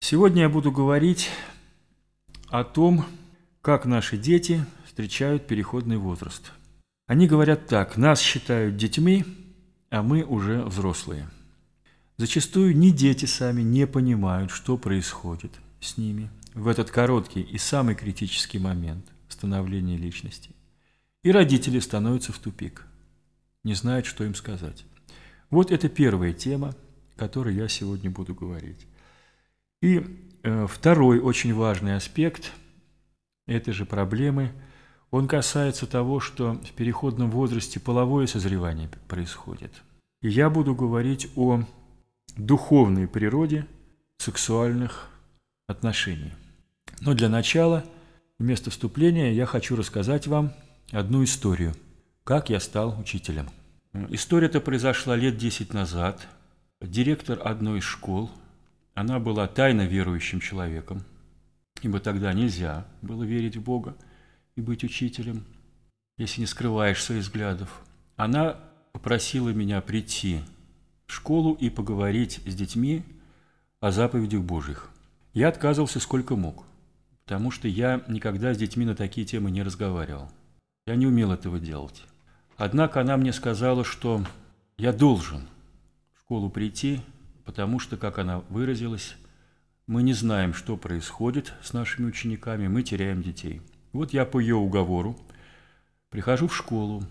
Сегодня я буду говорить о том, как наши дети встречают переходный возраст. Они говорят так, нас считают детьми, а мы уже взрослые. Зачастую ни дети сами не понимают, что происходит с ними в этот короткий и самый критический момент становления личности. И родители становятся в тупик, не знают, что им сказать. Вот это первая тема, о которой я сегодня буду говорить. И э, второй очень важный аспект этой же проблемы, он касается того, что в переходном возрасте половое созревание происходит. И я буду говорить о духовной природе сексуальных отношений. Но для начала, вместо вступления, я хочу рассказать вам одну историю, как я стал учителем. История-то произошла лет 10 назад. Директор одной из школ – она была тайно верующим человеком, ибо тогда нельзя было верить в Бога и быть учителем, если не скрываешь своих взглядов. Она попросила меня прийти в школу и поговорить с детьми о заповедях Божьих. Я отказывался сколько мог, потому что я никогда с детьми на такие темы не разговаривал. Я не умел этого делать. Однако она мне сказала, что я должен в школу прийти потому что, как она выразилась, мы не знаем, что происходит с нашими учениками, мы теряем детей. Вот я по ее уговору прихожу в школу,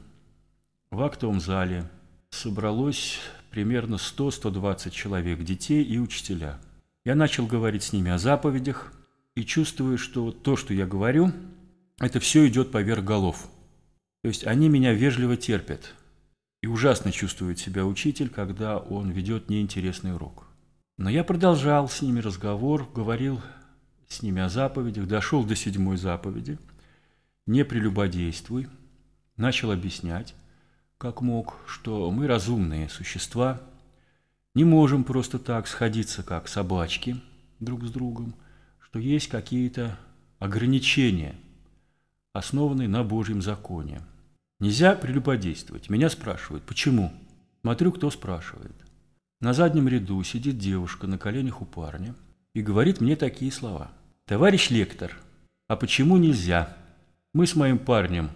в актовом зале собралось примерно 100-120 человек, детей и учителя. Я начал говорить с ними о заповедях и чувствую, что то, что я говорю, это все идет поверх голов. То есть они меня вежливо терпят – и ужасно чувствует себя учитель, когда он ведет неинтересный урок. Но я продолжал с ними разговор, говорил с ними о заповедях, дошел до седьмой заповеди. Не прелюбодействуй. Начал объяснять, как мог, что мы разумные существа, не можем просто так сходиться, как собачки, друг с другом, что есть какие-то ограничения, основанные на Божьем законе – Нельзя прелюбодействовать. Меня спрашивают, почему? Смотрю, кто спрашивает. На заднем ряду сидит девушка на коленях у парня и говорит мне такие слова. «Товарищ лектор, а почему нельзя? Мы с моим парнем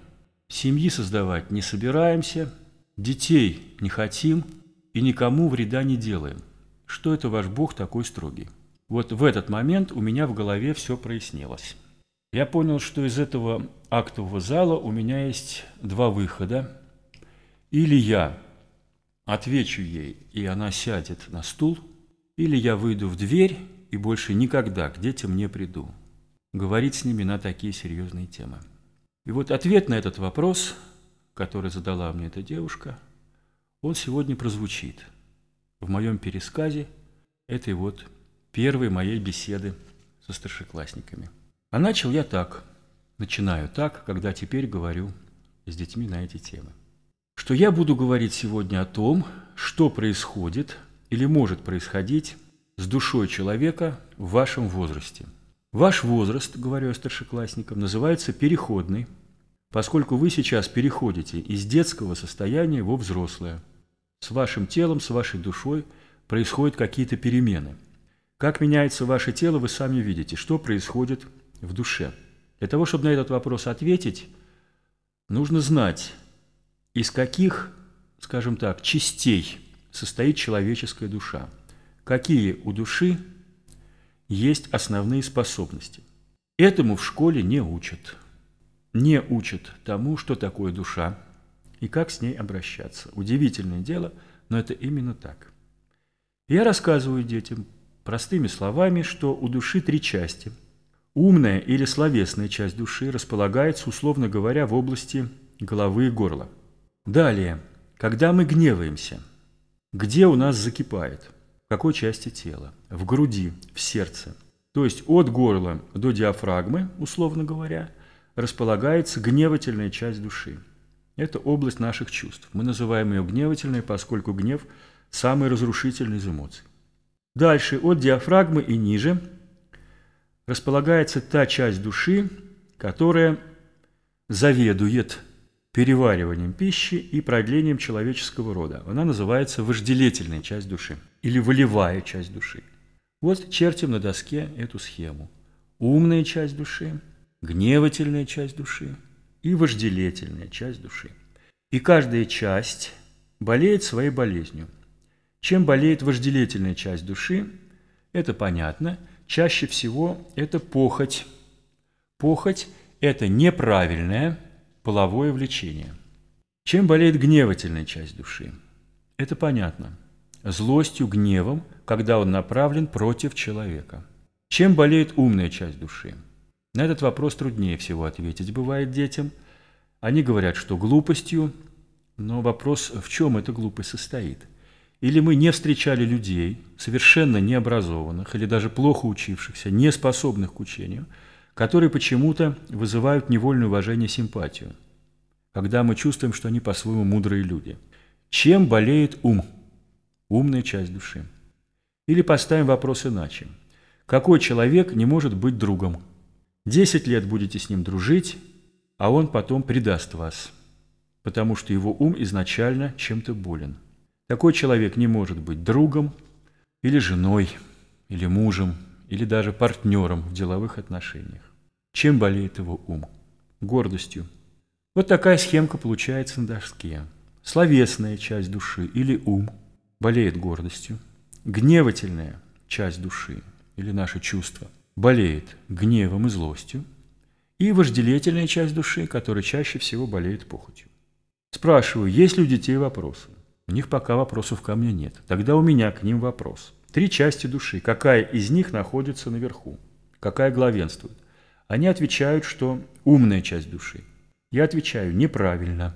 семьи создавать не собираемся, детей не хотим и никому вреда не делаем. Что это ваш Бог такой строгий?» Вот в этот момент у меня в голове все прояснилось. Я понял, что из этого актового зала у меня есть два выхода. Или я отвечу ей, и она сядет на стул, или я выйду в дверь и больше никогда к детям не приду. Говорить с ними на такие серьезные темы. И вот ответ на этот вопрос, который задала мне эта девушка, он сегодня прозвучит в моем пересказе этой вот первой моей беседы со старшеклассниками. А начал я так, начинаю так, когда теперь говорю с детьми на эти темы. Что я буду говорить сегодня о том, что происходит или может происходить с душой человека в вашем возрасте. Ваш возраст, говорю я старшеклассникам, называется переходный, поскольку вы сейчас переходите из детского состояния во взрослое. С вашим телом, с вашей душой происходят какие-то перемены. Как меняется ваше тело, вы сами видите, что происходит в душе. Для того, чтобы на этот вопрос ответить, нужно знать, из каких, скажем так, частей состоит человеческая душа, какие у души есть основные способности. Этому в школе не учат. Не учат тому, что такое душа и как с ней обращаться. Удивительное дело, но это именно так. Я рассказываю детям простыми словами, что у души три части – Умная или словесная часть души располагается, условно говоря, в области головы и горла. Далее, когда мы гневаемся, где у нас закипает? В какой части тела? В груди, в сердце. То есть от горла до диафрагмы, условно говоря, располагается гневательная часть души. Это область наших чувств. Мы называем ее гневательной, поскольку гнев – самый разрушительный из эмоций. Дальше, от диафрагмы и ниже – располагается та часть души, которая заведует перевариванием пищи и продлением человеческого рода. Она называется вожделительная часть души или волевая часть души. Вот чертим на доске эту схему. Умная часть души, гневательная часть души и вожделительная часть души. И каждая часть болеет своей болезнью. Чем болеет вожделительная часть души, это понятно. Чаще всего это похоть. Похоть – это неправильное половое влечение. Чем болеет гневательная часть души? Это понятно. Злостью, гневом, когда он направлен против человека. Чем болеет умная часть души? На этот вопрос труднее всего ответить бывает детям. Они говорят, что глупостью, но вопрос, в чем эта глупость состоит? Или мы не встречали людей, совершенно необразованных или даже плохо учившихся, не способных к учению, которые почему-то вызывают невольное уважение и симпатию, когда мы чувствуем, что они по-своему мудрые люди. Чем болеет ум? Умная часть души. Или поставим вопрос иначе. Какой человек не может быть другом? Десять лет будете с ним дружить, а он потом предаст вас, потому что его ум изначально чем-то болен. Такой человек не может быть другом или женой, или мужем, или даже партнером в деловых отношениях. Чем болеет его ум? Гордостью. Вот такая схемка получается на доске. Словесная часть души или ум болеет гордостью. Гневательная часть души или наше чувство болеет гневом и злостью. И вожделительная часть души, которая чаще всего болеет похотью. Спрашиваю, есть ли у детей вопросы? У них пока вопросов ко мне нет. Тогда у меня к ним вопрос. Три части души. Какая из них находится наверху? Какая главенствует? Они отвечают, что умная часть души. Я отвечаю неправильно,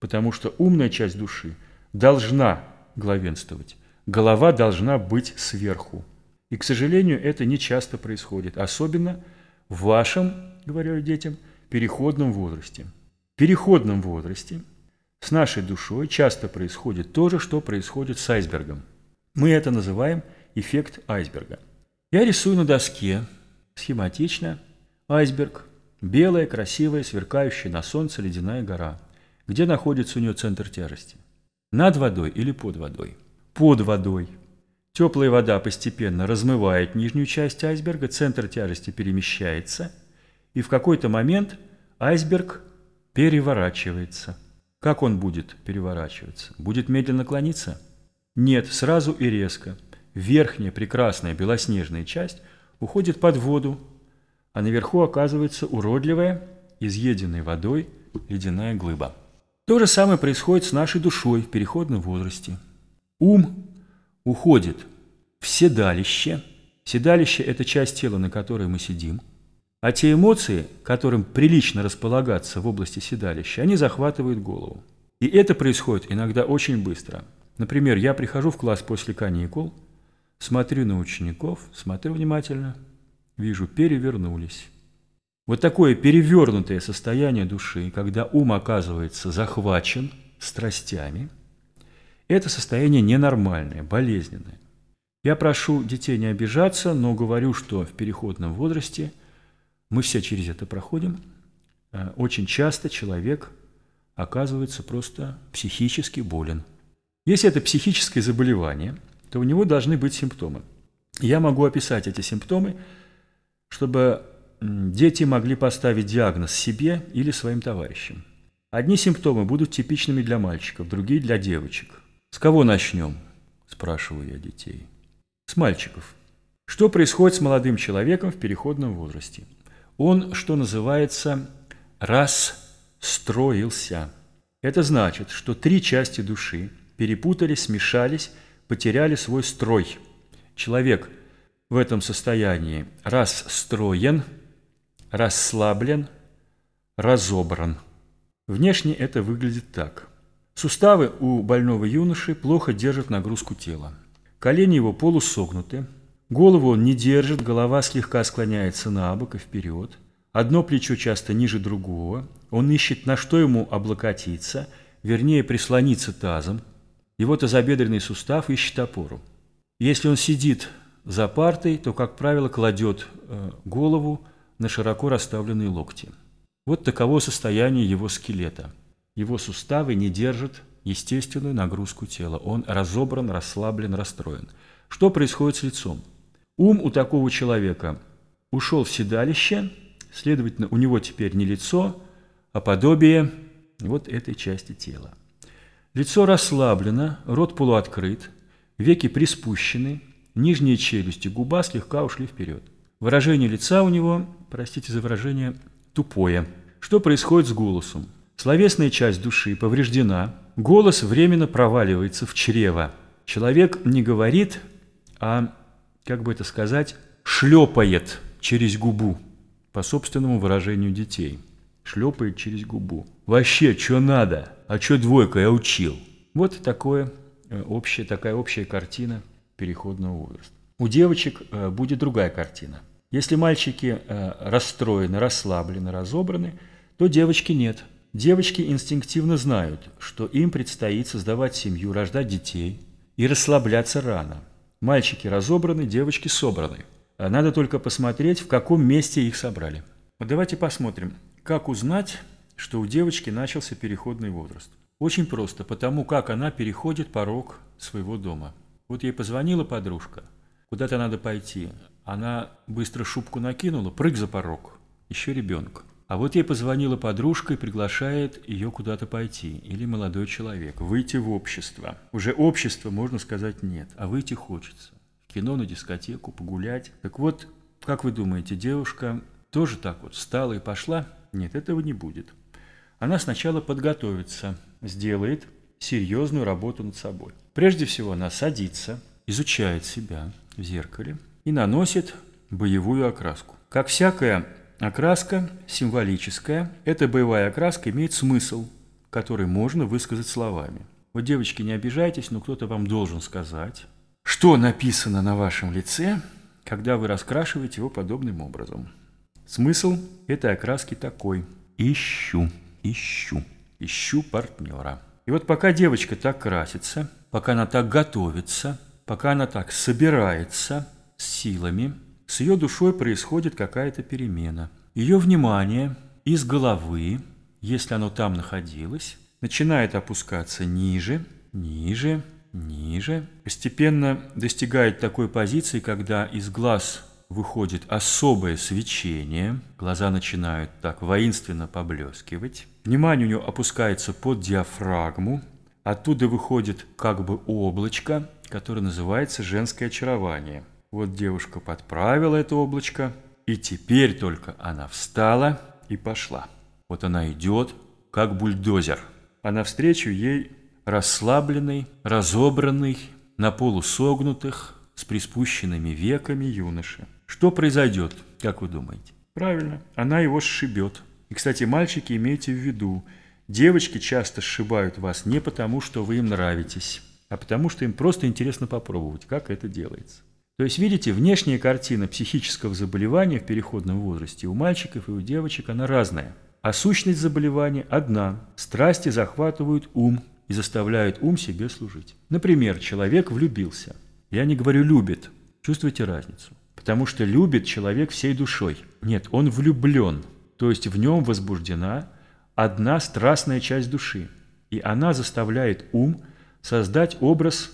потому что умная часть души должна главенствовать. Голова должна быть сверху. И, к сожалению, это не часто происходит, особенно в вашем, говорю детям, переходном возрасте. В переходном возрасте – с нашей душой часто происходит то же, что происходит с айсбергом. Мы это называем эффект айсберга. Я рисую на доске схематично айсберг, белая, красивая, сверкающая на солнце ледяная гора. Где находится у нее центр тяжести? Над водой или под водой? Под водой. Теплая вода постепенно размывает нижнюю часть айсберга, центр тяжести перемещается, и в какой-то момент айсберг переворачивается – как он будет переворачиваться? Будет медленно клониться? Нет, сразу и резко. Верхняя прекрасная белоснежная часть уходит под воду, а наверху оказывается уродливая, изъеденная водой ледяная глыба. То же самое происходит с нашей душой в переходном возрасте. Ум уходит в седалище. Седалище – это часть тела, на которой мы сидим – а те эмоции, которым прилично располагаться в области седалища, они захватывают голову. И это происходит иногда очень быстро. Например, я прихожу в класс после каникул, смотрю на учеников, смотрю внимательно, вижу, перевернулись. Вот такое перевернутое состояние души, когда ум оказывается захвачен страстями, это состояние ненормальное, болезненное. Я прошу детей не обижаться, но говорю, что в переходном возрасте – мы все через это проходим. Э, очень часто человек оказывается просто психически болен. Если это психическое заболевание, то у него должны быть симптомы. Я могу описать эти симптомы, чтобы дети могли поставить диагноз себе или своим товарищам. Одни симптомы будут типичными для мальчиков, другие для девочек. С кого начнем? Спрашиваю я детей. С мальчиков. Что происходит с молодым человеком в переходном возрасте? Он, что называется, расстроился. Это значит, что три части души перепутались, смешались, потеряли свой строй. Человек в этом состоянии расстроен, расслаблен, разобран. Внешне это выглядит так. Суставы у больного юноши плохо держат нагрузку тела. Колени его полусогнуты, Голову он не держит, голова слегка склоняется на бок и вперед. Одно плечо часто ниже другого. Он ищет, на что ему облокотиться, вернее, прислониться тазом. Его тазобедренный сустав ищет опору. Если он сидит за партой, то, как правило, кладет э, голову на широко расставленные локти. Вот таково состояние его скелета. Его суставы не держат естественную нагрузку тела. Он разобран, расслаблен, расстроен. Что происходит с лицом? Ум у такого человека ушел в седалище, следовательно, у него теперь не лицо, а подобие вот этой части тела. Лицо расслаблено, рот полуоткрыт, веки приспущены, нижние челюсти, губа слегка ушли вперед. Выражение лица у него, простите за выражение, тупое. Что происходит с голосом? Словесная часть души повреждена, голос временно проваливается в чрево. Человек не говорит, а, как бы это сказать, шлепает через губу, по собственному выражению детей. Шлепает через губу. Вообще, что надо? А что двойка? Я учил. Вот такое э, общая, такая общая картина переходного возраста. У девочек э, будет другая картина. Если мальчики э, расстроены, расслаблены, разобраны, то девочки нет. Девочки инстинктивно знают, что им предстоит создавать семью, рождать детей и расслабляться рано. Мальчики разобраны, девочки собраны. А надо только посмотреть, в каком месте их собрали. Давайте посмотрим, как узнать, что у девочки начался переходный возраст. Очень просто, потому как она переходит порог своего дома. Вот ей позвонила подружка, куда-то надо пойти. Она быстро шубку накинула, прыг за порог, еще ребенок. А вот ей позвонила подружка и приглашает ее куда-то пойти, или молодой человек, выйти в общество. Уже общество, можно сказать, нет, а выйти хочется. В кино, на дискотеку, погулять. Так вот, как вы думаете, девушка тоже так вот встала и пошла? Нет, этого не будет. Она сначала подготовится, сделает серьезную работу над собой. Прежде всего, она садится, изучает себя в зеркале и наносит боевую окраску. Как всякая Окраска символическая. Эта боевая окраска имеет смысл, который можно высказать словами. Вот, девочки, не обижайтесь, но кто-то вам должен сказать, что написано на вашем лице, когда вы раскрашиваете его подобным образом. Смысл этой окраски такой. Ищу, ищу, ищу партнера. И вот пока девочка так красится, пока она так готовится, пока она так собирается с силами, с ее душой происходит какая-то перемена. Ее внимание из головы, если оно там находилось, начинает опускаться ниже, ниже, ниже, постепенно достигает такой позиции, когда из глаз выходит особое свечение, глаза начинают так воинственно поблескивать, внимание у нее опускается под диафрагму, оттуда выходит как бы облачко, которое называется женское очарование – вот девушка подправила это облачко, и теперь только она встала и пошла. Вот она идет, как бульдозер, а навстречу ей расслабленный, разобранный, на полусогнутых, с приспущенными веками юноша. Что произойдет, как вы думаете? Правильно, она его сшибет. И, кстати, мальчики, имейте в виду, девочки часто сшибают вас не потому, что вы им нравитесь, а потому, что им просто интересно попробовать, как это делается. То есть, видите, внешняя картина психического заболевания в переходном возрасте у мальчиков и у девочек, она разная. А сущность заболевания одна. Страсти захватывают ум и заставляют ум себе служить. Например, человек влюбился. Я не говорю «любит». Чувствуете разницу? Потому что любит человек всей душой. Нет, он влюблен. То есть в нем возбуждена одна страстная часть души. И она заставляет ум создать образ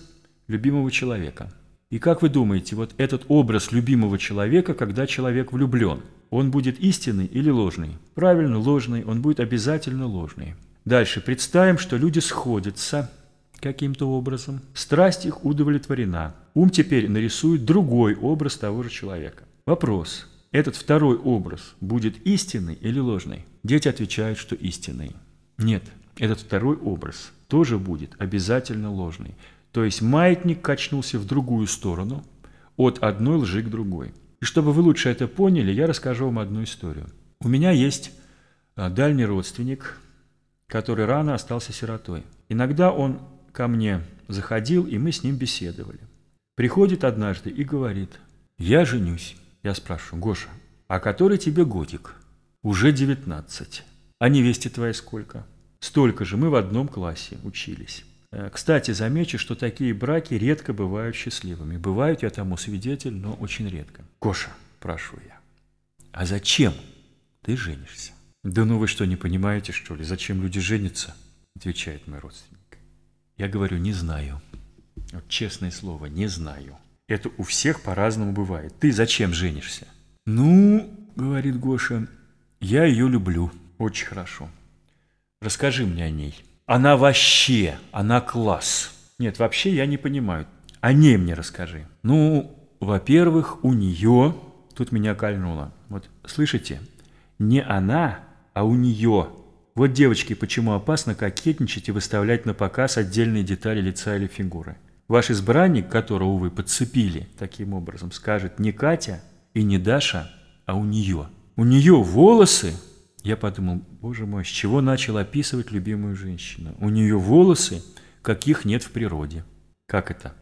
любимого человека – и как вы думаете, вот этот образ любимого человека, когда человек влюблен, он будет истинный или ложный? Правильно, ложный, он будет обязательно ложный. Дальше, представим, что люди сходятся каким-то образом, страсть их удовлетворена. Ум теперь нарисует другой образ того же человека. Вопрос, этот второй образ будет истинный или ложный? Дети отвечают, что истинный. Нет, этот второй образ тоже будет обязательно ложный. То есть маятник качнулся в другую сторону, от одной лжи к другой. И чтобы вы лучше это поняли, я расскажу вам одну историю. У меня есть а, дальний родственник, который рано остался сиротой. Иногда он ко мне заходил, и мы с ним беседовали. Приходит однажды и говорит, я женюсь. Я спрашиваю, Гоша, а который тебе годик? Уже 19. А невесте твоей сколько? Столько же, мы в одном классе учились. Э, кстати, замечу, что такие браки редко бывают счастливыми. Бывают, я тому свидетель, но очень редко. Коша, спрашиваю я, а зачем ты женишься? Да ну вы что, не понимаете, что ли, зачем люди женятся? Отвечает мой родственник. Я говорю, не знаю. Вот честное слово, не знаю. Это у всех по-разному бывает. Ты зачем женишься? Ну, говорит Гоша, я ее люблю. Очень хорошо. Расскажи мне о ней. Она вообще, она класс. Нет, вообще я не понимаю. О ней мне расскажи. Ну, во-первых, у нее, тут меня кольнуло. Вот, слышите, не она, а у нее. Вот, девочки, почему опасно кокетничать и выставлять на показ отдельные детали лица или фигуры. Ваш избранник, которого вы подцепили таким образом, скажет не Катя и не Даша, а у нее. У нее волосы я подумал, боже мой, с чего начал описывать любимую женщину? У нее волосы, каких нет в природе. Как это?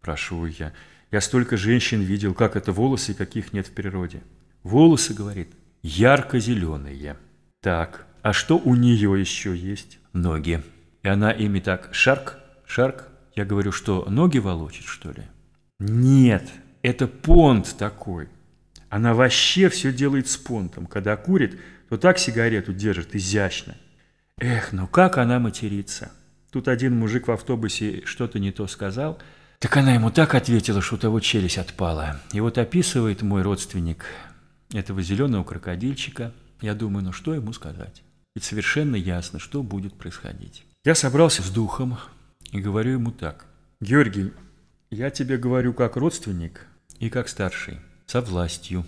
Прошу я. Я столько женщин видел, как это волосы, каких нет в природе. Волосы, говорит, ярко-зеленые. Так, а что у нее еще есть? Ноги. И она ими так шарк, шарк. Я говорю, что ноги волочит, что ли? Нет, это понт такой. Она вообще все делает с понтом. Когда курит, то так сигарету держит изящно. Эх, ну как она матерится. Тут один мужик в автобусе что-то не то сказал. Так она ему так ответила, что у того челюсть отпала. И вот описывает мой родственник этого зеленого крокодильчика. Я думаю, ну что ему сказать? Ведь совершенно ясно, что будет происходить. Я собрался с духом и говорю ему так. Георгий, я тебе говорю как родственник и как старший, со властью.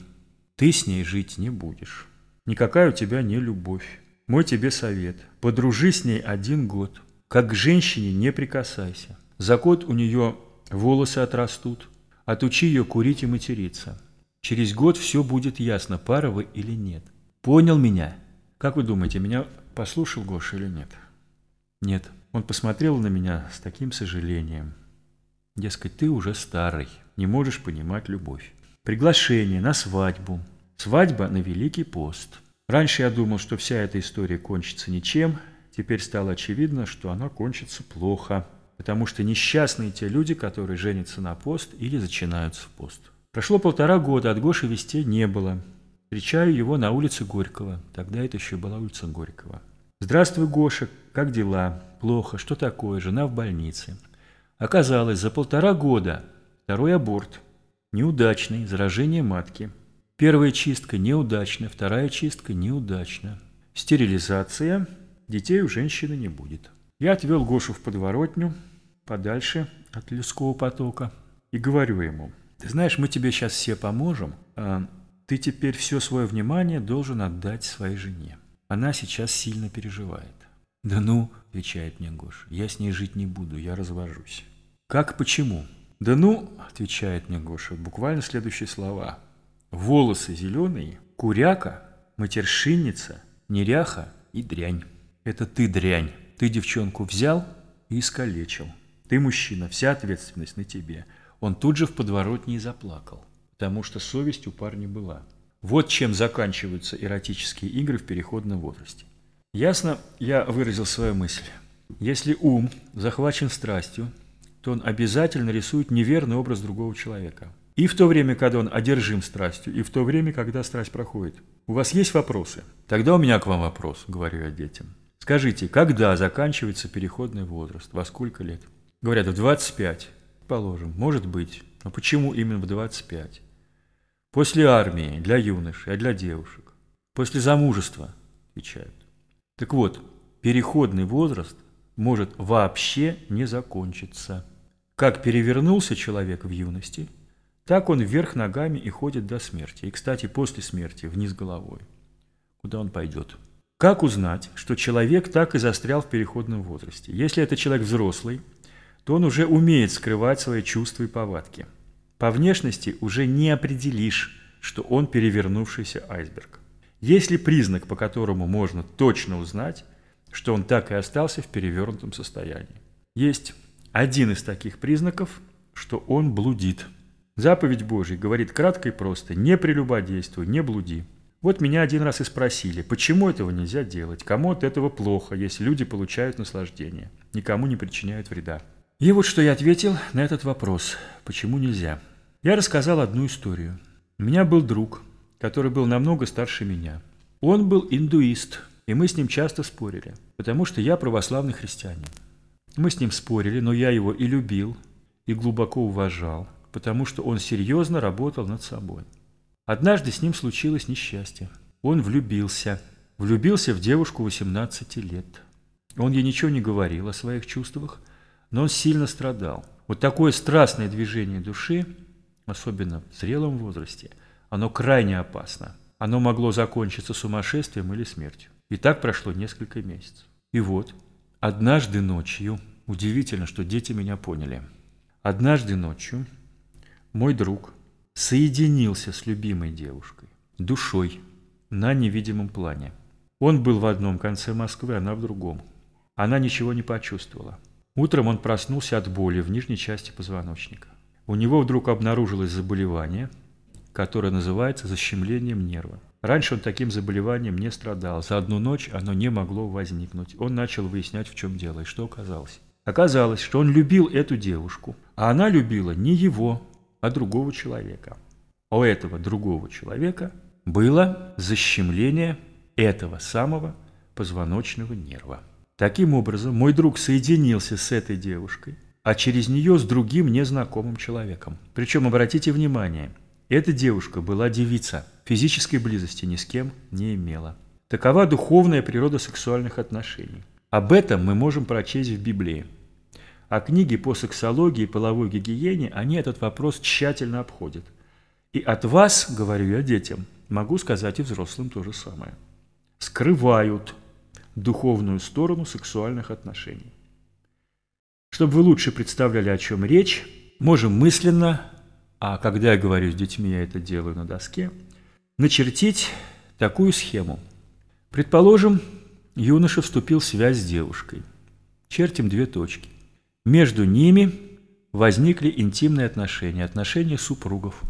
Ты с ней жить не будешь. Никакая у тебя не любовь. Мой тебе совет. Подружи с ней один год. Как к женщине не прикасайся. За год у нее волосы отрастут. Отучи ее курить и материться. Через год все будет ясно, пара вы или нет. Понял меня? Как вы думаете, меня послушал Гоша или нет? Нет. Он посмотрел на меня с таким сожалением. Дескать, ты уже старый, не можешь понимать любовь. Приглашение на свадьбу, Свадьба на Великий пост. Раньше я думал, что вся эта история кончится ничем, теперь стало очевидно, что она кончится плохо, потому что несчастные те люди, которые женятся на пост или зачинаются в пост. Прошло полтора года, от Гоши вестей не было. Встречаю его на улице Горького. Тогда это еще была улица Горького. «Здравствуй, Гоша, как дела? Плохо. Что такое? Жена в больнице». Оказалось, за полтора года второй аборт. Неудачный, заражение матки – Первая чистка неудачна, вторая чистка неудачна. Стерилизация. Детей у женщины не будет. Я отвел Гошу в подворотню, подальше от людского потока, и говорю ему, ты знаешь, мы тебе сейчас все поможем, а ты теперь все свое внимание должен отдать своей жене. Она сейчас сильно переживает. «Да ну», – отвечает мне Гоша, – «я с ней жить не буду, я развожусь». «Как, почему?» «Да ну», – отвечает мне Гоша, буквально следующие слова волосы зеленые, куряка, матершинница, неряха и дрянь. Это ты дрянь. Ты девчонку взял и искалечил. Ты мужчина, вся ответственность на тебе. Он тут же в подворотне и заплакал, потому что совесть у парня была. Вот чем заканчиваются эротические игры в переходном возрасте. Ясно, я выразил свою мысль. Если ум захвачен страстью, то он обязательно рисует неверный образ другого человека – и в то время, когда он одержим страстью, и в то время, когда страсть проходит. У вас есть вопросы? Тогда у меня к вам вопрос, говорю я детям. Скажите, когда заканчивается переходный возраст? Во сколько лет? Говорят, в 25. Положим, может быть. Но почему именно в 25? После армии, для юношей, а для девушек. После замужества, отвечают. Так вот, переходный возраст может вообще не закончиться. Как перевернулся человек в юности – так он вверх ногами и ходит до смерти. И, кстати, после смерти вниз головой. Куда он пойдет? Как узнать, что человек так и застрял в переходном возрасте? Если это человек взрослый, то он уже умеет скрывать свои чувства и повадки. По внешности уже не определишь, что он перевернувшийся айсберг. Есть ли признак, по которому можно точно узнать, что он так и остался в перевернутом состоянии? Есть один из таких признаков, что он блудит – Заповедь Божия говорит кратко и просто «не прелюбодействуй, не блуди». Вот меня один раз и спросили, почему этого нельзя делать, кому от этого плохо, если люди получают наслаждение, никому не причиняют вреда. И вот что я ответил на этот вопрос, почему нельзя. Я рассказал одну историю. У меня был друг, который был намного старше меня. Он был индуист, и мы с ним часто спорили, потому что я православный христианин. Мы с ним спорили, но я его и любил, и глубоко уважал – потому что он серьезно работал над собой. Однажды с ним случилось несчастье. Он влюбился. Влюбился в девушку 18 лет. Он ей ничего не говорил о своих чувствах, но он сильно страдал. Вот такое страстное движение души, особенно в зрелом возрасте, оно крайне опасно. Оно могло закончиться сумасшествием или смертью. И так прошло несколько месяцев. И вот, однажды ночью, удивительно, что дети меня поняли, однажды ночью мой друг соединился с любимой девушкой, душой, на невидимом плане. Он был в одном конце Москвы, она в другом. Она ничего не почувствовала. Утром он проснулся от боли в нижней части позвоночника. У него вдруг обнаружилось заболевание, которое называется защемлением нерва. Раньше он таким заболеванием не страдал. За одну ночь оно не могло возникнуть. Он начал выяснять, в чем дело. И что оказалось? Оказалось, что он любил эту девушку, а она любила не его, а другого человека. У этого другого человека было защемление этого самого позвоночного нерва. Таким образом, мой друг соединился с этой девушкой, а через нее с другим незнакомым человеком. Причем, обратите внимание, эта девушка была девица, физической близости ни с кем не имела. Такова духовная природа сексуальных отношений. Об этом мы можем прочесть в Библии. А книги по сексологии и половой гигиене, они этот вопрос тщательно обходят. И от вас, говорю я детям, могу сказать и взрослым то же самое. Скрывают духовную сторону сексуальных отношений. Чтобы вы лучше представляли, о чем речь, можем мысленно, а когда я говорю с детьми, я это делаю на доске, начертить такую схему. Предположим, юноша вступил в связь с девушкой. Чертим две точки. Между ними возникли интимные отношения, отношения супругов.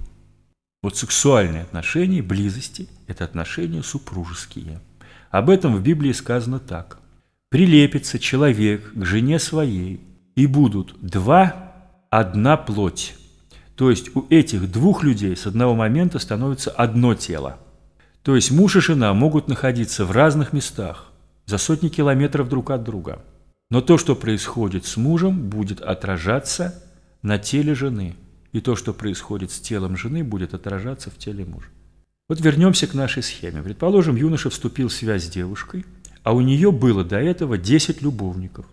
Вот сексуальные отношения, близости – это отношения супружеские. Об этом в Библии сказано так. «Прилепится человек к жене своей, и будут два, одна плоть». То есть у этих двух людей с одного момента становится одно тело. То есть муж и жена могут находиться в разных местах, за сотни километров друг от друга – но то, что происходит с мужем, будет отражаться на теле жены. И то, что происходит с телом жены, будет отражаться в теле мужа. Вот вернемся к нашей схеме. Предположим, юноша вступил в связь с девушкой, а у нее было до этого 10 любовников.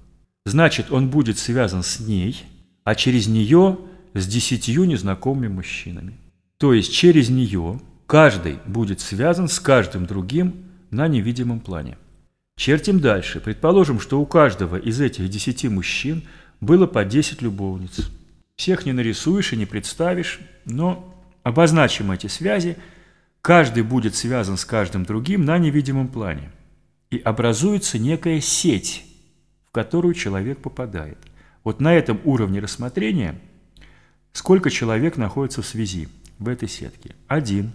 Значит, он будет связан с ней, а через нее с десятью незнакомыми мужчинами. То есть через нее каждый будет связан с каждым другим на невидимом плане. Чертим дальше. Предположим, что у каждого из этих десяти мужчин было по 10 любовниц. Всех не нарисуешь и не представишь, но обозначим эти связи. Каждый будет связан с каждым другим на невидимом плане. И образуется некая сеть, в которую человек попадает. Вот на этом уровне рассмотрения сколько человек находится в связи в этой сетке? Один,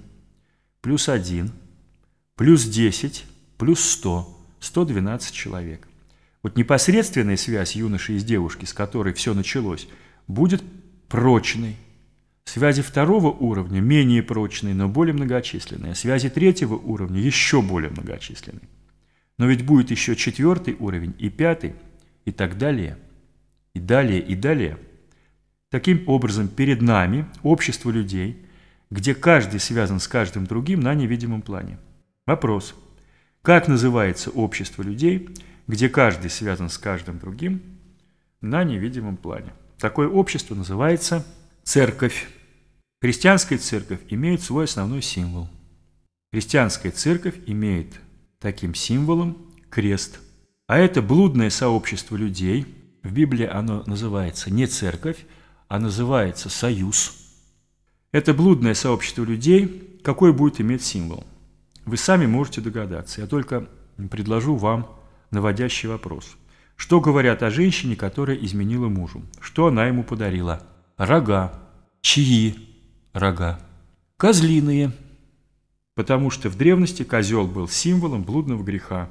плюс один, плюс десять, плюс сто – 112 человек. Вот непосредственная связь юноши и девушки, с которой все началось, будет прочной. Связи второго уровня менее прочные, но более многочисленные. Связи третьего уровня еще более многочисленные. Но ведь будет еще четвертый уровень и пятый, и так далее, и далее, и далее. Таким образом, перед нами общество людей, где каждый связан с каждым другим на невидимом плане. Вопрос – как называется общество людей, где каждый связан с каждым другим на невидимом плане? Такое общество называется церковь. Христианская церковь имеет свой основной символ. Христианская церковь имеет таким символом крест. А это блудное сообщество людей. В Библии оно называется не церковь, а называется союз. Это блудное сообщество людей, какой будет иметь символ – вы сами можете догадаться. Я только предложу вам наводящий вопрос. Что говорят о женщине, которая изменила мужу? Что она ему подарила? Рога. Чьи рога? Козлиные. Потому что в древности козел был символом блудного греха.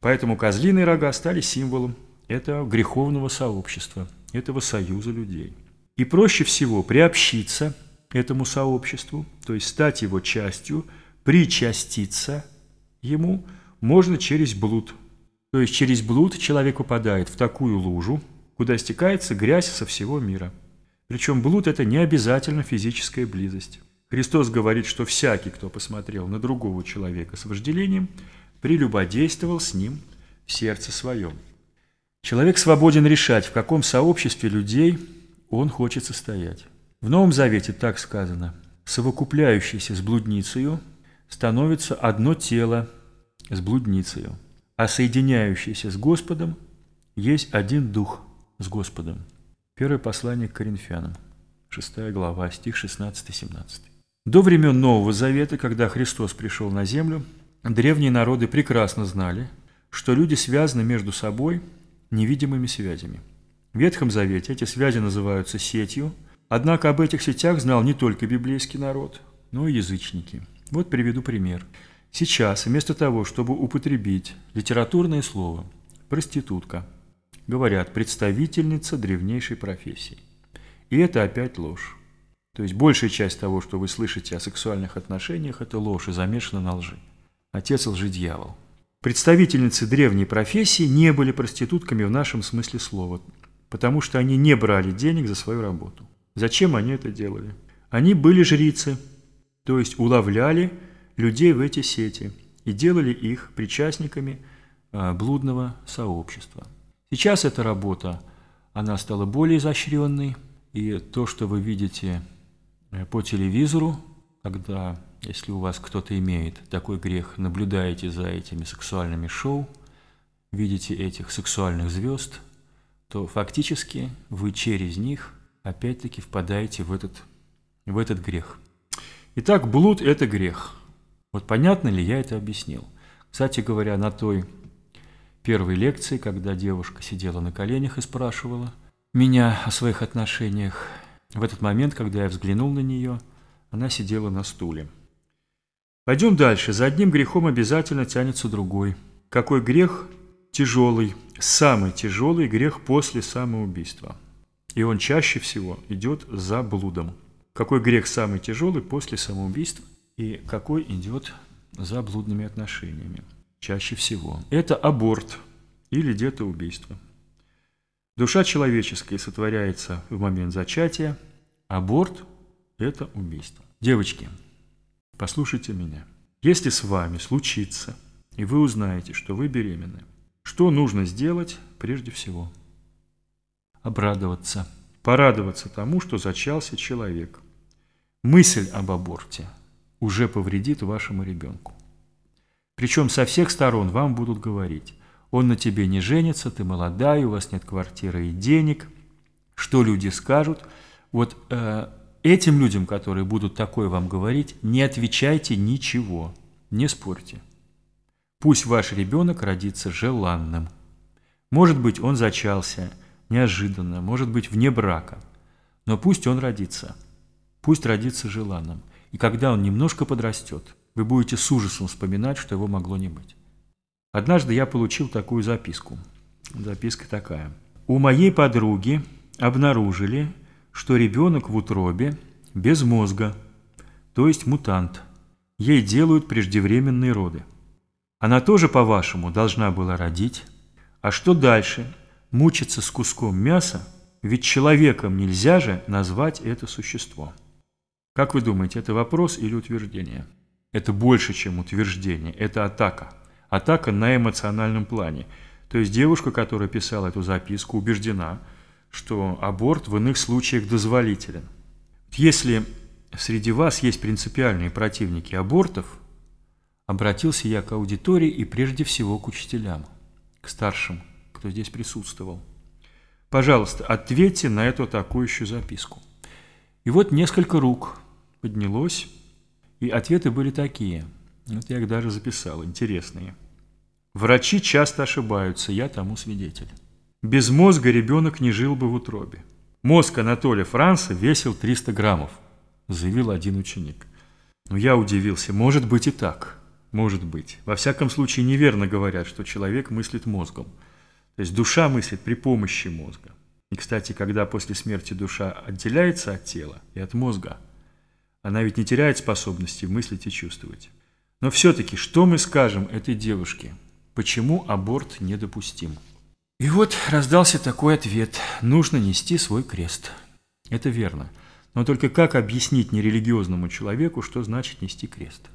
Поэтому козлиные рога стали символом этого греховного сообщества, этого союза людей. И проще всего приобщиться этому сообществу, то есть стать его частью – причаститься ему можно через блуд. То есть через блуд человек попадает в такую лужу, куда стекается грязь со всего мира. Причем блуд – это не обязательно физическая близость. Христос говорит, что всякий, кто посмотрел на другого человека с вожделением, прелюбодействовал с ним в сердце своем. Человек свободен решать, в каком сообществе людей он хочет состоять. В Новом Завете так сказано «совокупляющийся с блудницею становится одно тело с блудницею, а соединяющийся с Господом есть один дух с Господом». Первое послание к Коринфянам, 6 глава, стих 16-17. До времен Нового Завета, когда Христос пришел на землю, древние народы прекрасно знали, что люди связаны между собой невидимыми связями. В Ветхом Завете эти связи называются сетью, однако об этих сетях знал не только библейский народ, но и язычники. Вот приведу пример. Сейчас, вместо того, чтобы употребить литературное слово «проститутка», говорят «представительница древнейшей профессии». И это опять ложь. То есть большая часть того, что вы слышите о сексуальных отношениях, это ложь и замешана на лжи. Отец лжи дьявол. Представительницы древней профессии не были проститутками в нашем смысле слова, потому что они не брали денег за свою работу. Зачем они это делали? Они были жрицы, то есть уловляли людей в эти сети и делали их причастниками а, блудного сообщества. Сейчас эта работа, она стала более изощренной, и то, что вы видите Э, по телевизору, когда, если у вас кто-то имеет такой грех, наблюдаете за этими сексуальными шоу, видите этих сексуальных звезд, то фактически вы через них опять-таки впадаете в этот, в этот грех. Итак, блуд – это грех. Вот понятно ли я это объяснил? Кстати говоря, на той первой лекции, когда девушка сидела на коленях и спрашивала меня о своих отношениях, в этот момент, когда я взглянул на нее, она сидела на стуле. Пойдем дальше. За одним грехом обязательно тянется другой. Какой грех тяжелый, самый тяжелый грех после самоубийства. И он чаще всего идет за блудом. Какой грех самый тяжелый после самоубийства и какой идет за блудными отношениями? Чаще всего. Это аборт или детоубийство. Душа человеческая сотворяется в момент зачатия. Аборт – это убийство. Девочки, послушайте меня. Если с вами случится, и вы узнаете, что вы беременны, что нужно сделать прежде всего? Обрадоваться. Порадоваться тому, что зачался человек. Мысль об аборте уже повредит вашему ребенку. Причем со всех сторон вам будут говорить, он на тебе не женится, ты молодая, у вас нет квартиры и денег. Что люди скажут? Вот э, этим людям, которые будут такое вам говорить, не отвечайте ничего, не спорьте. Пусть ваш ребенок родится желанным. Может быть, он зачался неожиданно, может быть, вне брака. Но пусть он родится. Пусть родится желанным. И когда он немножко подрастет, вы будете с ужасом вспоминать, что его могло не быть. Однажды я получил такую записку. Записка такая. У моей подруги обнаружили, что ребенок в утробе без мозга, то есть мутант. Ей делают преждевременные роды. Она тоже, по-вашему, должна была родить. А что дальше? Мучиться с куском мяса? Ведь человеком нельзя же назвать это существо. Как вы думаете, это вопрос или утверждение? Это больше, чем утверждение, это атака атака на эмоциональном плане. То есть девушка, которая писала эту записку, убеждена, что аборт в иных случаях дозволителен. Если среди вас есть принципиальные противники абортов, обратился я к аудитории и прежде всего к учителям, к старшим, кто здесь присутствовал. Пожалуйста, ответьте на эту атакующую записку. И вот несколько рук поднялось, и ответы были такие – вот я их даже записал, интересные. Врачи часто ошибаются, я тому свидетель. Без мозга ребенок не жил бы в утробе. Мозг Анатолия Франца весил 300 граммов, заявил один ученик. Но я удивился, может быть и так, может быть. Во всяком случае, неверно говорят, что человек мыслит мозгом. То есть душа мыслит при помощи мозга. И, кстати, когда после смерти душа отделяется от тела и от мозга, она ведь не теряет способности мыслить и чувствовать. Но все-таки, что мы скажем этой девушке? Почему аборт недопустим? И вот раздался такой ответ. Нужно нести свой крест. Это верно. Но только как объяснить нерелигиозному человеку, что значит нести крест?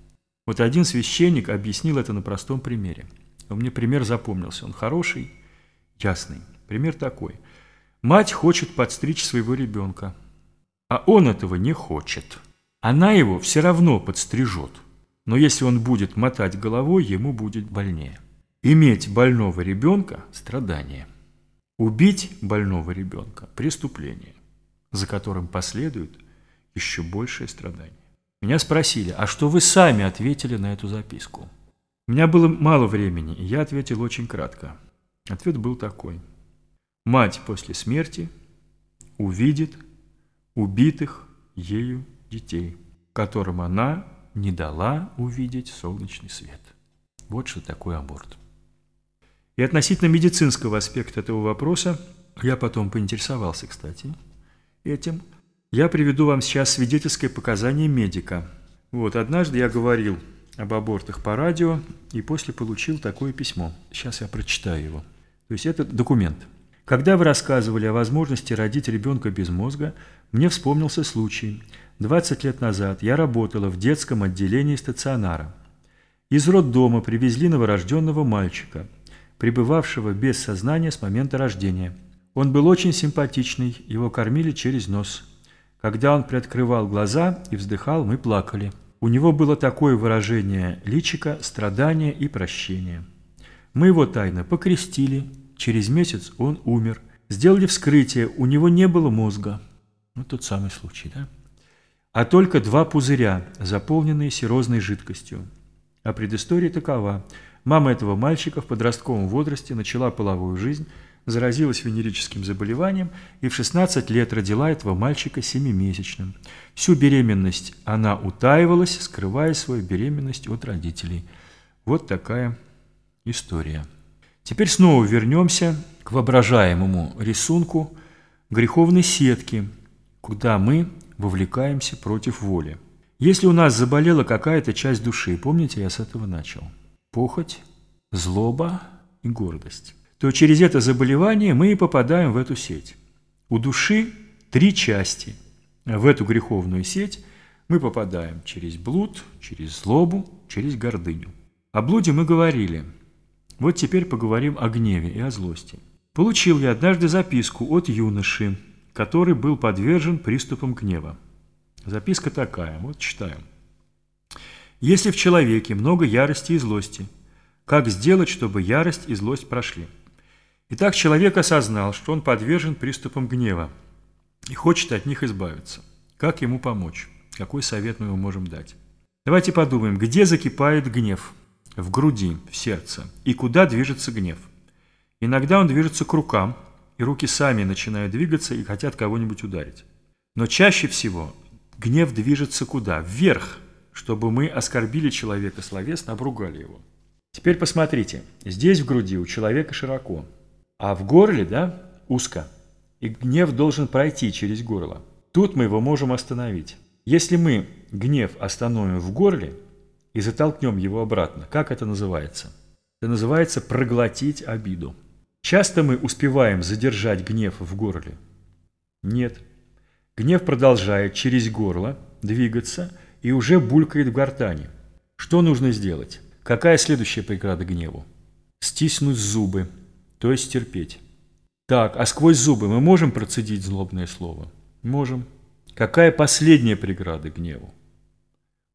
Вот один священник объяснил это на простом примере. У меня пример запомнился. Он хороший, ясный. Пример такой. Мать хочет подстричь своего ребенка, а он этого не хочет. Она его все равно подстрижет. Но если он будет мотать головой, ему будет больнее. Иметь больного ребенка – страдание. Убить больного ребенка – преступление, за которым последует еще большее страдание. Меня спросили, а что вы сами ответили на эту записку? У меня было мало времени, и я ответил очень кратко. Ответ был такой. Мать после смерти увидит убитых ею детей, которым она не дала увидеть солнечный свет. Вот что такое аборт. И относительно медицинского аспекта этого вопроса, я потом поинтересовался, кстати, этим, я приведу вам сейчас свидетельское показание медика. Вот, однажды я говорил об абортах по радио и после получил такое письмо. Сейчас я прочитаю его. То есть это документ. Когда вы рассказывали о возможности родить ребенка без мозга, мне вспомнился случай. 20 лет назад я работала в детском отделении стационара. Из роддома привезли новорожденного мальчика, пребывавшего без сознания с момента рождения. Он был очень симпатичный, его кормили через нос. Когда он приоткрывал глаза и вздыхал, мы плакали. У него было такое выражение личика, страдания и прощения. Мы его тайно покрестили, через месяц он умер. Сделали вскрытие, у него не было мозга. Ну, тот самый случай, да? А только два пузыря, заполненные серозной жидкостью. А предыстория такова. Мама этого мальчика в подростковом возрасте начала половую жизнь, заразилась венерическим заболеванием и в 16 лет родила этого мальчика семимесячным. Всю беременность она утаивалась, скрывая свою беременность от родителей. Вот такая история. Теперь снова вернемся к воображаемому рисунку греховной сетки, куда мы вовлекаемся против воли. Если у нас заболела какая-то часть души, помните, я с этого начал, похоть, злоба и гордость, то через это заболевание мы и попадаем в эту сеть. У души три части. В эту греховную сеть мы попадаем через блуд, через злобу, через гордыню. О блуде мы говорили. Вот теперь поговорим о гневе и о злости. Получил я однажды записку от юноши, который был подвержен приступам гнева. Записка такая, вот читаем. Если в человеке много ярости и злости, как сделать, чтобы ярость и злость прошли? Итак, человек осознал, что он подвержен приступам гнева и хочет от них избавиться. Как ему помочь? Какой совет мы ему можем дать? Давайте подумаем, где закипает гнев? В груди, в сердце. И куда движется гнев? Иногда он движется к рукам, и руки сами начинают двигаться и хотят кого-нибудь ударить. Но чаще всего гнев движется куда? Вверх, чтобы мы оскорбили человека словесно, обругали его. Теперь посмотрите, здесь в груди у человека широко, а в горле, да, узко. И гнев должен пройти через горло. Тут мы его можем остановить. Если мы гнев остановим в горле и затолкнем его обратно, как это называется? Это называется проглотить обиду. Часто мы успеваем задержать гнев в горле? Нет. Гнев продолжает через горло двигаться и уже булькает в гортани. Что нужно сделать? Какая следующая преграда гневу? Стиснуть зубы, то есть терпеть. Так, а сквозь зубы мы можем процедить злобное слово? Можем. Какая последняя преграда гневу?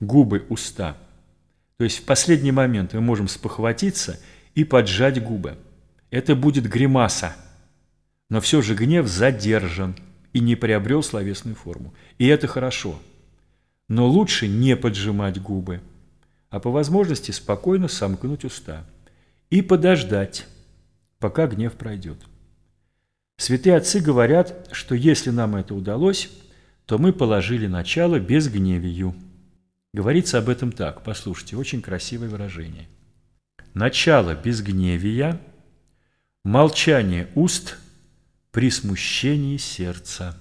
Губы, уста. То есть в последний момент мы можем спохватиться и поджать губы. Это будет гримаса. Но все же гнев задержан и не приобрел словесную форму. И это хорошо. Но лучше не поджимать губы, а по возможности спокойно сомкнуть уста и подождать, пока гнев пройдет. Святые отцы говорят, что если нам это удалось, то мы положили начало безгневию. Говорится об этом так, послушайте, очень красивое выражение. Начало безгневия – Молчание уст при смущении сердца.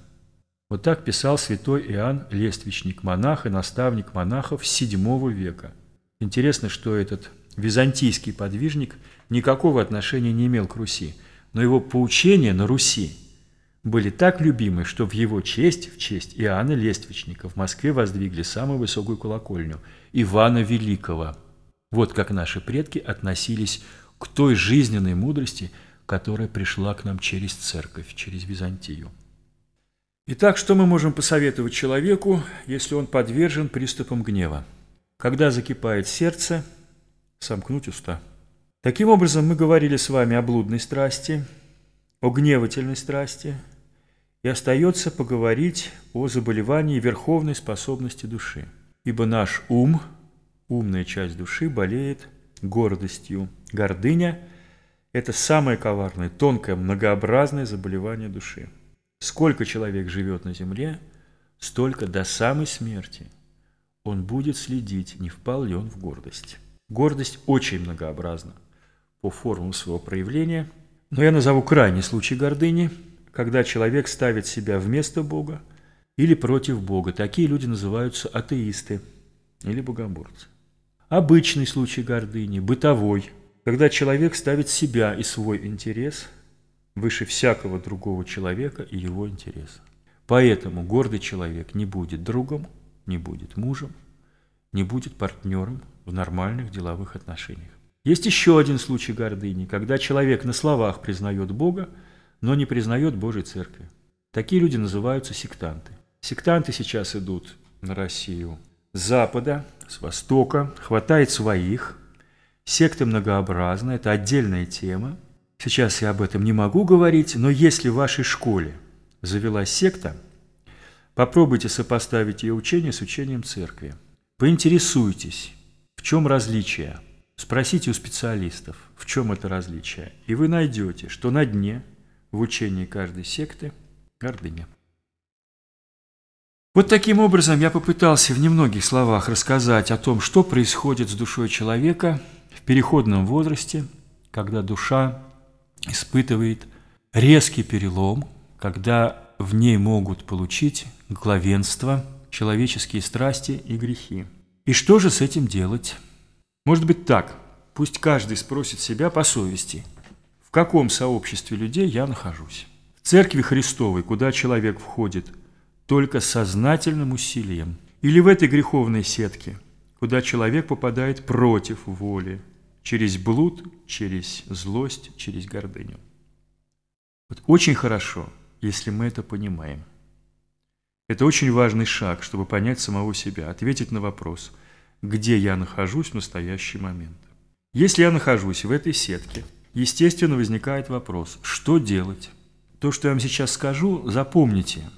Вот так писал святой Иоанн Лествичник, монах и наставник монахов VII века. Интересно, что этот византийский подвижник никакого отношения не имел к Руси, но его поучения на Руси были так любимы, что в его честь, в честь Иоанна Лествичника в Москве воздвигли самую высокую колокольню – Ивана Великого. Вот как наши предки относились к той жизненной мудрости, которая пришла к нам через церковь, через Византию. Итак, что мы можем посоветовать человеку, если он подвержен приступам гнева? Когда закипает сердце, сомкнуть уста. Таким образом, мы говорили с вами о блудной страсти, о гневательной страсти, и остается поговорить о заболевании верховной способности души. Ибо наш ум, умная часть души, болеет гордостью. Гордыня – это самое коварное, тонкое, многообразное заболевание души. Сколько человек живет на земле, столько до самой смерти он будет следить, не впал ли он в гордость. Гордость очень многообразна по формам своего проявления, но я назову крайний случай гордыни, когда человек ставит себя вместо Бога или против Бога. Такие люди называются атеисты или богоборцы. Обычный случай гордыни, бытовой, когда человек ставит себя и свой интерес – выше всякого другого человека и его интереса. Поэтому гордый человек не будет другом, не будет мужем, не будет партнером в нормальных деловых отношениях. Есть еще один случай гордыни, когда человек на словах признает Бога, но не признает Божьей Церкви. Такие люди называются сектанты. Сектанты сейчас идут на Россию с запада, с востока, хватает своих. Секты многообразны, это отдельная тема – Сейчас я об этом не могу говорить, но если в вашей школе завелась секта, попробуйте сопоставить ее учение с учением церкви. Поинтересуйтесь, в чем различие. Спросите у специалистов, в чем это различие. И вы найдете, что на дне в учении каждой секты гордыня. Вот таким образом я попытался в немногих словах рассказать о том, что происходит с душой человека в переходном возрасте, когда душа испытывает резкий перелом, когда в ней могут получить главенство человеческие страсти и грехи. И что же с этим делать? Может быть так, пусть каждый спросит себя по совести, в каком сообществе людей я нахожусь. В Церкви Христовой, куда человек входит только сознательным усилием, или в этой греховной сетке, куда человек попадает против воли, через блуд, через злость, через гордыню. Вот очень хорошо, если мы это понимаем. Это очень важный шаг, чтобы понять самого себя, ответить на вопрос, где я нахожусь в настоящий момент. Если я нахожусь в этой сетке, естественно, возникает вопрос, что делать? То, что я вам сейчас скажу, запомните,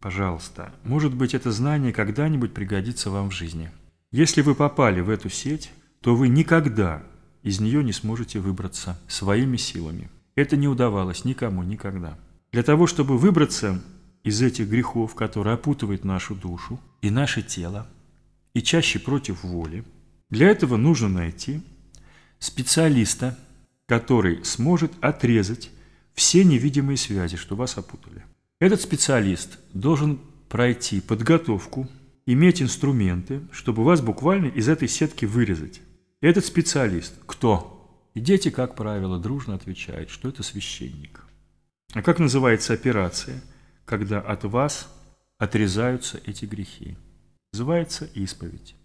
пожалуйста. Может быть, это знание когда-нибудь пригодится вам в жизни. Если вы попали в эту сеть, то вы никогда из нее не сможете выбраться своими силами. Это не удавалось никому никогда. Для того, чтобы выбраться из этих грехов, которые опутывают нашу душу и наше тело, и чаще против воли, для этого нужно найти специалиста, который сможет отрезать все невидимые связи, что вас опутали. Этот специалист должен пройти подготовку, иметь инструменты, чтобы вас буквально из этой сетки вырезать. Этот специалист кто? И дети, как правило, дружно отвечают, что это священник. А как называется операция, когда от вас отрезаются эти грехи? Называется исповедь.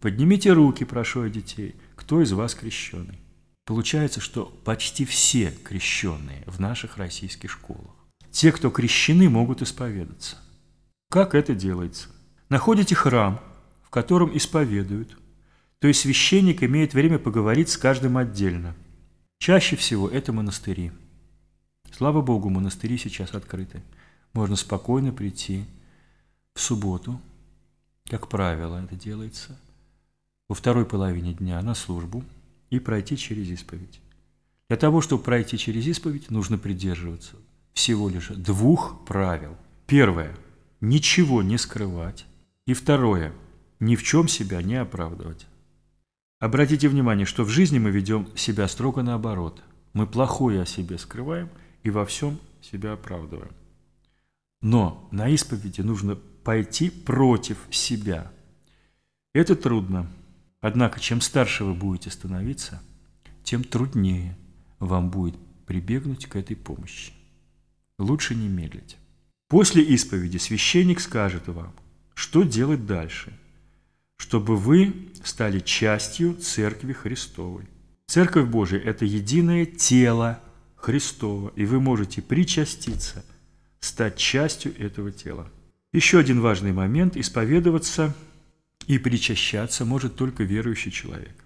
Поднимите руки, прошу я детей, кто из вас крещеный? Получается, что почти все крещенные в наших российских школах. Те, кто крещены, могут исповедаться. Как это делается? Находите храм, в котором исповедуют – то есть священник имеет время поговорить с каждым отдельно. Чаще всего это монастыри. Слава Богу, монастыри сейчас открыты. Можно спокойно прийти в субботу, как правило это делается, во второй половине дня на службу и пройти через исповедь. Для того, чтобы пройти через исповедь, нужно придерживаться всего лишь двух правил. Первое – ничего не скрывать. И второе – ни в чем себя не оправдывать. Обратите внимание, что в жизни мы ведем себя строго наоборот. Мы плохое о себе скрываем и во всем себя оправдываем. Но на исповеди нужно пойти против себя. Это трудно. Однако, чем старше вы будете становиться, тем труднее вам будет прибегнуть к этой помощи. Лучше не медлить. После исповеди священник скажет вам, что делать дальше, чтобы вы стали частью Церкви Христовой. Церковь Божия – это единое тело Христова, и вы можете причаститься, стать частью этого тела. Еще один важный момент – исповедоваться и причащаться может только верующий человек.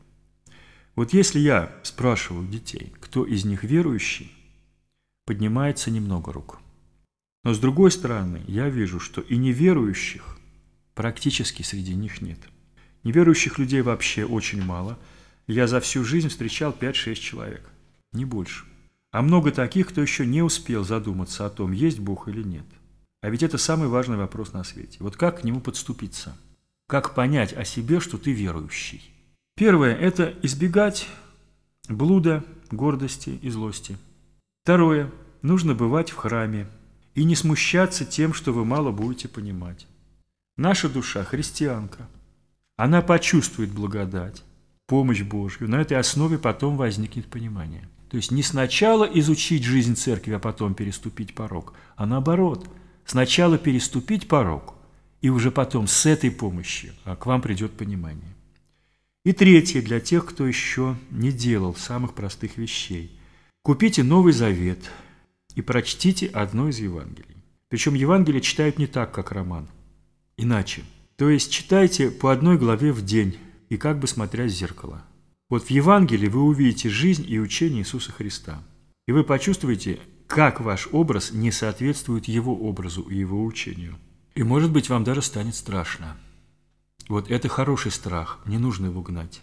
Вот если я спрашиваю детей, кто из них верующий, поднимается немного рук. Но с другой стороны, я вижу, что и неверующих практически среди них нет. Неверующих людей вообще очень мало. Я за всю жизнь встречал 5-6 человек, не больше. А много таких, кто еще не успел задуматься о том, есть Бог или нет. А ведь это самый важный вопрос на свете. Вот как к нему подступиться? Как понять о себе, что ты верующий? Первое – это избегать блуда, гордости и злости. Второе – нужно бывать в храме и не смущаться тем, что вы мало будете понимать. Наша душа – христианка. Она почувствует благодать, помощь Божью. На этой основе потом возникнет понимание. То есть не сначала изучить жизнь церкви, а потом переступить порог, а наоборот, сначала переступить порог, и уже потом с этой помощью а к вам придет понимание. И третье, для тех, кто еще не делал самых простых вещей. Купите Новый Завет и прочтите одно из Евангелий. Причем Евангелие читают не так, как роман. Иначе. То есть читайте по одной главе в день и как бы смотря в зеркало. Вот в Евангелии вы увидите жизнь и учение Иисуса Христа. И вы почувствуете, как ваш образ не соответствует его образу и его учению. И, может быть, вам даже станет страшно. Вот это хороший страх, не нужно его гнать.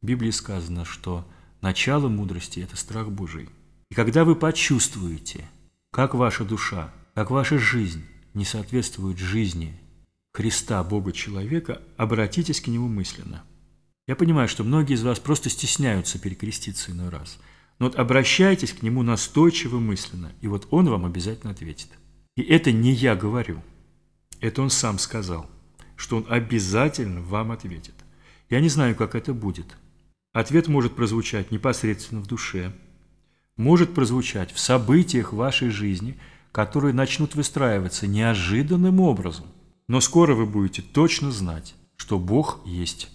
В Библии сказано, что начало мудрости – это страх Божий. И когда вы почувствуете, как ваша душа, как ваша жизнь не соответствует жизни Христа, Бога, человека, обратитесь к Нему мысленно. Я понимаю, что многие из вас просто стесняются перекреститься иной раз. Но вот обращайтесь к Нему настойчиво мысленно, и вот Он вам обязательно ответит. И это не я говорю, это Он сам сказал, что Он обязательно вам ответит. Я не знаю, как это будет. Ответ может прозвучать непосредственно в душе, может прозвучать в событиях вашей жизни, которые начнут выстраиваться неожиданным образом. Но скоро вы будете точно знать, что Бог есть